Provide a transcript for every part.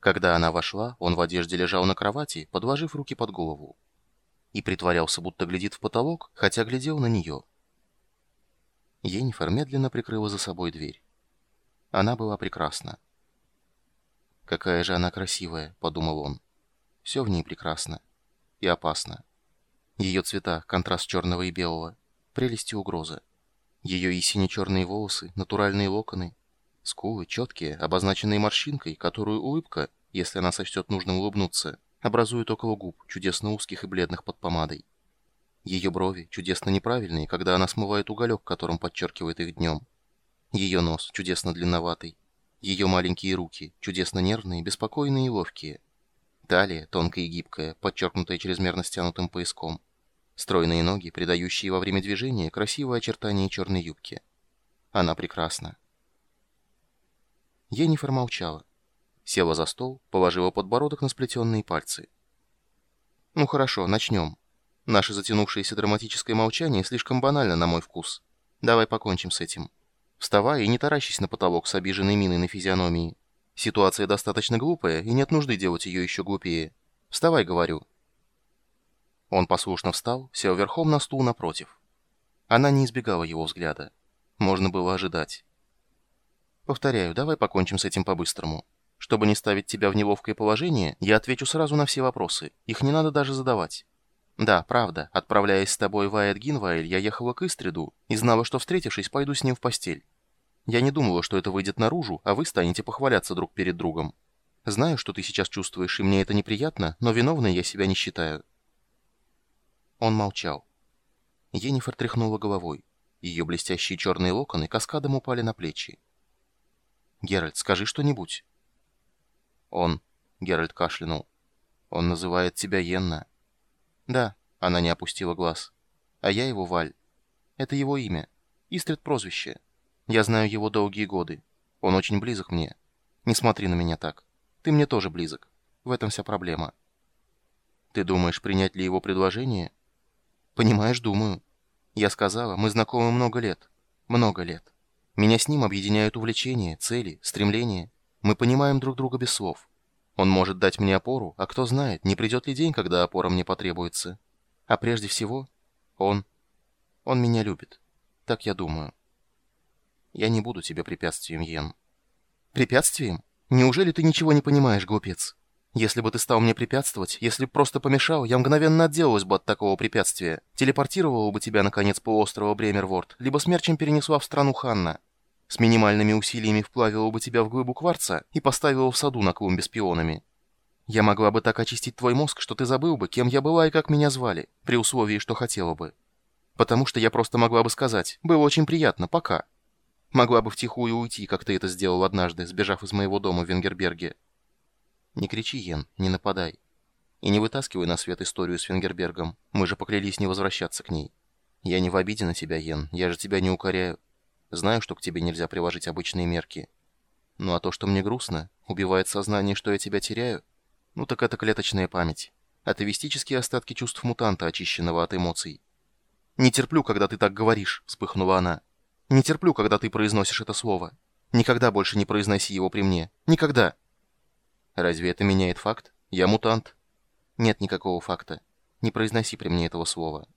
Когда она вошла, он в одежде лежал на кровати, подложив руки под голову. И притворялся, будто глядит в потолок, хотя глядел на нее. Енифер медленно прикрыла за собой дверь. Она была прекрасна. «Какая же она красивая», — подумал он. «Все в ней прекрасно. И опасно. Ее цвета, контраст черного и белого, прелесть и угроза. Ее и сине-черные волосы, натуральные локоны, скулы четкие, обозначенные морщинкой, которую улыбка, если она сочтет нужным улыбнуться, образует около губ, чудесно узких и бледных под помадой. Ее брови чудесно неправильные, когда она смывает уголек, которым подчеркивает их днем. Ее нос чудесно длинноватый. Ее маленькие руки чудесно нервные, беспокойные и ловкие. Талия тонкая и гибкая, подчеркнутая чрезмерно стянутым пояском. Стройные ноги, придающие во время движения красивое очертание черной юбки. Она прекрасна. Енифер молчала. Села за стол, положила подбородок на сплетенные пальцы. «Ну хорошо, начнем. Наше затянувшееся драматическое молчание слишком банально на мой вкус. Давай покончим с этим. Вставай и не таращись на потолок с обиженной миной на физиономии. Ситуация достаточно глупая, и нет нужды делать ее еще глупее. Вставай, говорю». Он послушно встал, сел верхом на стул напротив. Она не избегала его взгляда. Можно было ожидать. «Повторяю, давай покончим с этим по-быстрому. Чтобы не ставить тебя в неловкое положение, я отвечу сразу на все вопросы. Их не надо даже задавать. Да, правда, отправляясь с тобой в Айет Гинвайль, я ехала к Истриду и знала, что, встретившись, пойду с ним в постель. Я не думала, что это выйдет наружу, а вы станете похваляться друг перед другом. Знаю, что ты сейчас чувствуешь, и мне это неприятно, но виновной я себя не считаю. Он молчал. Енифер тряхнула головой. Ее блестящие черные локоны каскадом упали на плечи. «Геральт, скажи что-нибудь». «Он...» — Геральт кашлянул. «Он называет тебя Йенна». «Да», — она не опустила глаз. «А я его Валь. Это его имя. Истрид прозвище. Я знаю его долгие годы. Он очень близок мне. Не смотри на меня так. Ты мне тоже близок. В этом вся проблема». «Ты думаешь, принять ли его предложение?» Понимаешь, думаю. Я сказала, мы знакомы много лет. Много лет. Меня с ним объединяют увлечения, цели, стремления. Мы понимаем друг друга без слов. Он может дать мне опору, а кто знает, не придет ли день, когда опора мне потребуется. А прежде всего, он... Он меня любит. Так я думаю. Я не буду тебе препятствием, Йен. Препятствием? Неужели ты ничего не понимаешь, глупец? Если бы ты стал мне препятствовать, если бы просто помешал, я мгновенно отделалась бы от такого препятствия. Телепортировала бы тебя, наконец, полуострова Бремерворд, либо смерчем перенесла в страну Ханна. С минимальными усилиями вплавила бы тебя в глыбу кварца и поставила в саду на клумбе с пионами. Я могла бы так очистить твой мозг, что ты забыл бы, кем я была и как меня звали, при условии, что хотела бы. Потому что я просто могла бы сказать, было очень приятно, пока. Могла бы втихую уйти, как ты это сделал однажды, сбежав из моего дома в Венгерберге. Не кричи, Йен, не нападай. И не вытаскивай на свет историю с Венгербергом. Мы же поклялись не возвращаться к ней. Я не в обиде на тебя, Йен, я же тебя не укоряю. Знаю, что к тебе нельзя приложить обычные мерки. Ну а то, что мне грустно, убивает сознание, что я тебя теряю, ну так это клеточная память. Атовистические остатки чувств мутанта, очищенного от эмоций. «Не терплю, когда ты так говоришь», — вспыхнула она. «Не терплю, когда ты произносишь это слово. Никогда больше не произноси его при мне. Никогда!» Разве это меняет факт? Я мутант. Нет никакого факта. Не произноси при мне этого слова.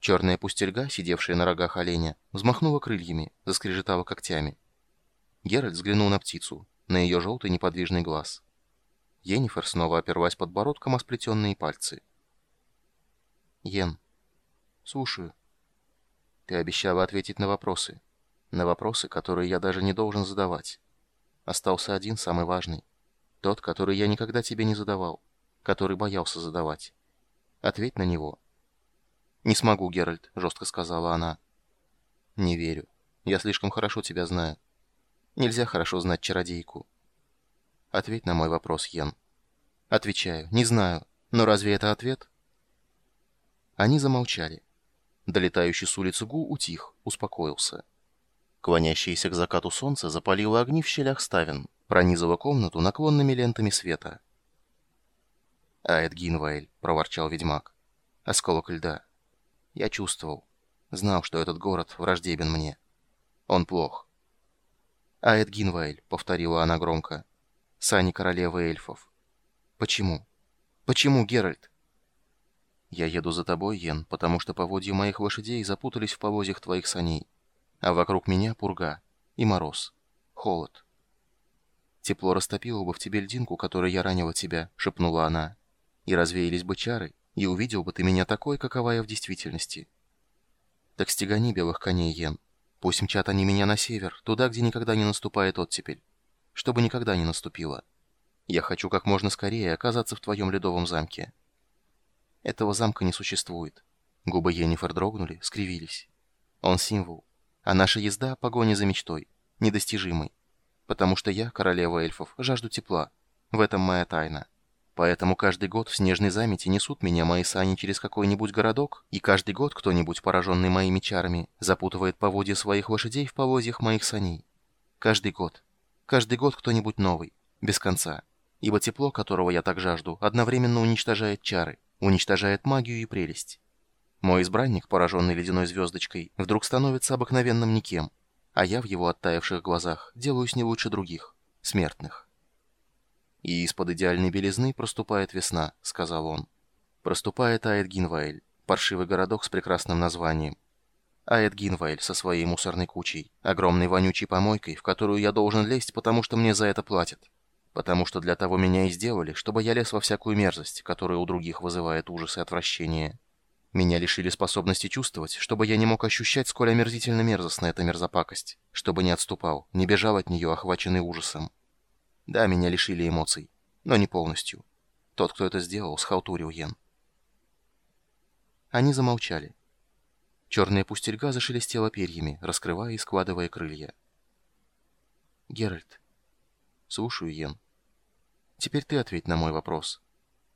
Черная пустельга, сидевшая на рогах оленя, взмахнула крыльями, заскрежетала когтями. Геральт взглянул на птицу, на ее желтый неподвижный глаз. Енифер снова оперлась подбородком о сплетенные пальцы. «Йен, слушаю. Ты обещала ответить на вопросы. На вопросы, которые я даже не должен задавать. Остался один, самый важный. Тот, который я никогда тебе не задавал, который боялся задавать. Ответь на него. «Не смогу, Геральт», — жестко сказала она. «Не верю. Я слишком хорошо тебя знаю. Нельзя хорошо знать чародейку». «Ответь на мой вопрос, Йен». «Отвечаю. Не знаю. Но разве это ответ?» Они замолчали. Долетающий с улицы Гу утих, успокоился. Клонящееся к закату солнце запалило огни в щелях ставен, пронизывая комнату наклонными лентами света. «Аэт Гинвайль», — проворчал ведьмак. «Осколок льда. Я чувствовал. Знал, что этот город враждебен мне. Он плох». «Аэт Гинвайль», — повторила она громко. Сани королевы эльфов. Почему? Почему, Геральт? Я еду за тобой, Йен, потому что поводья моих лошадей запутались в повозьях твоих саней. А вокруг меня пурга и мороз, холод. Тепло растопило бы в тебе льдинку, которой я ранила тебя, шепнула она. И развеялись бы чары, и увидел бы ты меня такой, какова я в действительности. Так стегани белых коней, Йен. Пусть мчат они меня на север, туда, где никогда не наступает оттепель. Чтобы никогда не наступило. Я хочу как можно скорее оказаться в твоем ледовом замке. Этого замка не существует. Губы Йеннифер дрогнули, скривились. Он символ. А наша езда — погоня за мечтой, недостижимой. Потому что я, королева эльфов, жажду тепла. В этом моя тайна. Поэтому каждый год в снежной замете несут меня мои сани через какой-нибудь городок, и каждый год кто-нибудь, пораженный моими чарами, запутывает поводья своих лошадей в повозьях моих саней. Каждый год. Каждый год кто-нибудь новый. Без конца. Ибо тепло, которого я так жажду, одновременно уничтожает чары, уничтожает магию и прелесть. Мой избранник, пораженный ледяной звездочкой, вдруг становится обыкновенным никем, а я в его оттаивших глазах делаюсь не лучше других, смертных. «И из-под идеальной белизны проступает весна», — сказал он. «Проступает Аэдгинваэль, паршивый городок с прекрасным названием. Аэдгинваэль со своей мусорной кучей, огромной вонючей помойкой, в которую я должен лезть, потому что мне за это платят. Потому что для того меня и сделали, чтобы я лез во всякую мерзость, которая у других вызывает ужас и отвращение». Меня лишили способности чувствовать, чтобы я не мог ощущать, сколь омерзительно мерзостна эта мерзопакость, чтобы не отступал, не бежал от нее, охваченный ужасом. Да, меня лишили эмоций, но не полностью. Тот, кто это сделал, схалтурил Йен. Они замолчали. Черная пустельга зашелестела перьями, раскрывая и складывая крылья. «Геральт». «Слушаю, Йен. Теперь ты ответь на мой вопрос.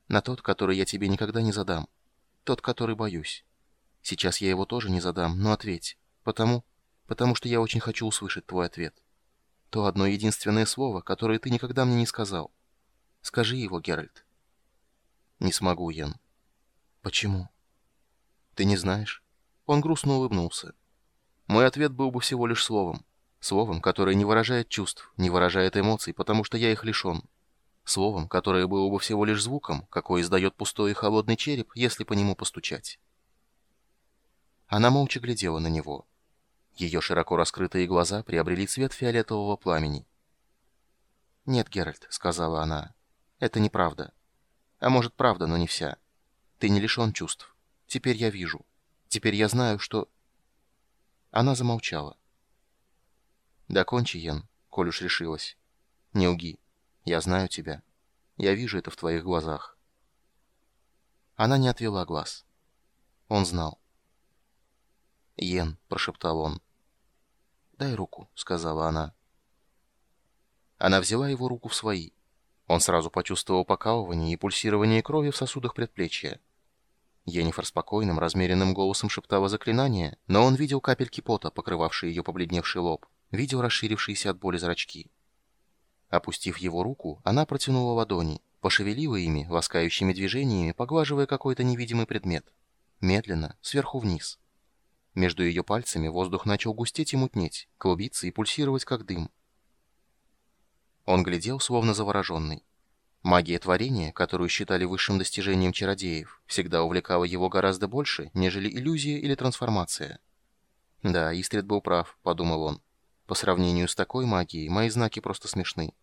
На тот, который я тебе никогда не задам. Тот, который боюсь. Сейчас я его тоже не задам, но ответь. Потому... Потому что я очень хочу услышать твой ответ. То одно единственное слово, которое ты никогда мне не сказал. Скажи его, Геральт. Не смогу, Йен. Почему? Ты не знаешь? Он грустно улыбнулся. Мой ответ был бы всего лишь словом. Словом, которое не выражает чувств, не выражает эмоций, потому что я их лишен. Словом, которое было бы всего лишь звуком, какой издает пустой и холодный череп, если по нему постучать. Она молча глядела на него. Ее широко раскрытые глаза приобрели цвет фиолетового пламени. «Нет, Геральт», — сказала она, — «это неправда. А может, правда, но не вся. Ты не лишен чувств. Теперь я вижу. Теперь я знаю, что...» Она замолчала. «Докончи, Йен, коль уж решилась. Не уги. Я знаю тебя. Я вижу это в твоих глазах. Она не отвела глаз. Он знал. «Йен», — прошептал он. «Дай руку», — сказала она. Она взяла его руку в свои. Он сразу почувствовал покалывание и пульсирование крови в сосудах предплечья. Енифер спокойным, размеренным голосом шептала заклинание, но он видел капельки пота, покрывавшие ее побледневший лоб, видел расширившиеся от боли зрачки. Опустив его руку, она протянула ладони, пошевелила ими, ласкающими движениями, поглаживая какой-то невидимый предмет. Медленно, сверху вниз. Между ее пальцами воздух начал густеть и мутнеть, клубиться и пульсировать, как дым. Он глядел, словно завороженный. Магия творения, которую считали высшим достижением чародеев, всегда увлекала его гораздо больше, нежели иллюзия или трансформация. «Да, Истрид был прав», — подумал он. «По сравнению с такой магией, мои знаки просто смешны».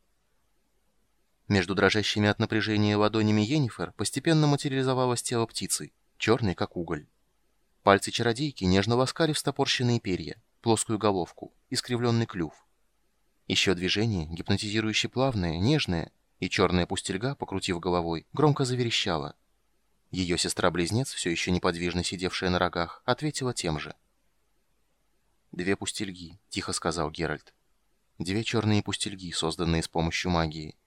Между дрожащими от напряжения ладонями Йеннифер постепенно материализовалось тело птицы, черный как уголь. Пальцы чародейки нежно ласкали встопорщенные перья, плоскую головку, искривленный клюв. Еще движение, гипнотизирующе плавное, нежное, и черная пустельга, покрутив головой, громко заверещала. Ее сестра-близнец, все еще неподвижно сидевшая на рогах, ответила тем же. «Две пустельги», — тихо сказал Геральт. «Две черные пустельги, созданные с помощью магии.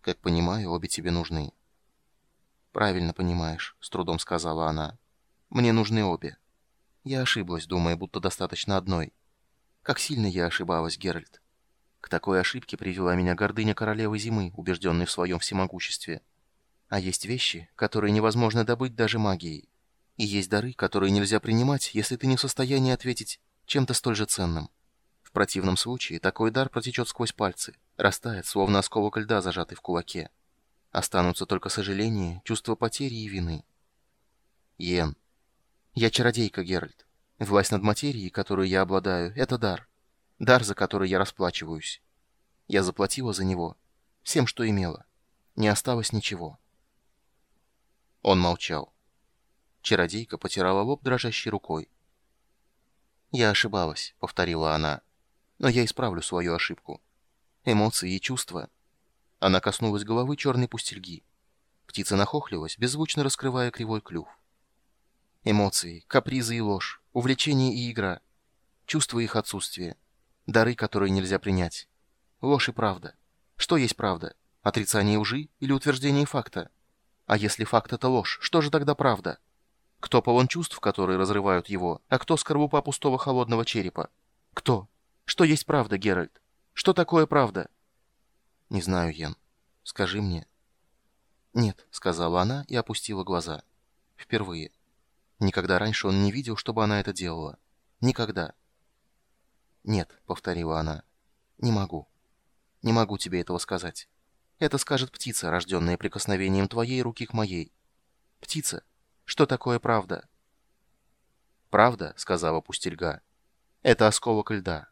Как понимаю, обе тебе нужны». «Правильно понимаешь», — с трудом сказала она. «Мне нужны обе. Я ошиблась, думая, будто достаточно одной. Как сильно я ошибалась, Геральт. К такой ошибке привела меня гордыня королевы зимы, убежденной в своем всемогуществе. А есть вещи, которые невозможно добыть даже магией. И есть дары, которые нельзя принимать, если ты не в состоянии ответить чем-то столь же ценным. В противном случае такой дар протечет сквозь пальцы, растает, словно осколок льда, зажатый в кулаке. Останутся только сожаление, чувство потери и вины. Йен. Я чародейка, Геральт. Власть над материей, которую я обладаю, — это дар. Дар, за который я расплачиваюсь. Я заплатила за него. Всем, что имела. Не осталось ничего. Он молчал. Чародейка потирала лоб дрожащей рукой. «Я ошибалась», — повторила она. «Но я исправлю свою ошибку. Эмоции и чувства». Она коснулась головы черной пустельги. Птица нахохлилась, беззвучно раскрывая кривой клюв. Эмоции, капризы и ложь, увлечение и игра. Чувства их отсутствие. Дары, которые нельзя принять. Ложь и правда. Что есть правда? Отрицание лжи или утверждение факта? А если факт — это ложь, что же тогда правда? Кто полон чувств, которые разрывают его, а кто скорлупа пустого холодного черепа? Кто? Что есть правда, Геральт? Что такое правда? Не знаю, Йен. Скажи мне. Нет, сказала она и опустила глаза. Впервые. Никогда раньше он не видел, чтобы она это делала. Никогда. Нет, повторила она. Не могу. Не могу тебе этого сказать. Это скажет птица, рожденная прикосновением твоей руки к моей. Птица, что такое правда? Правда, сказала пустельга, это осколок льда.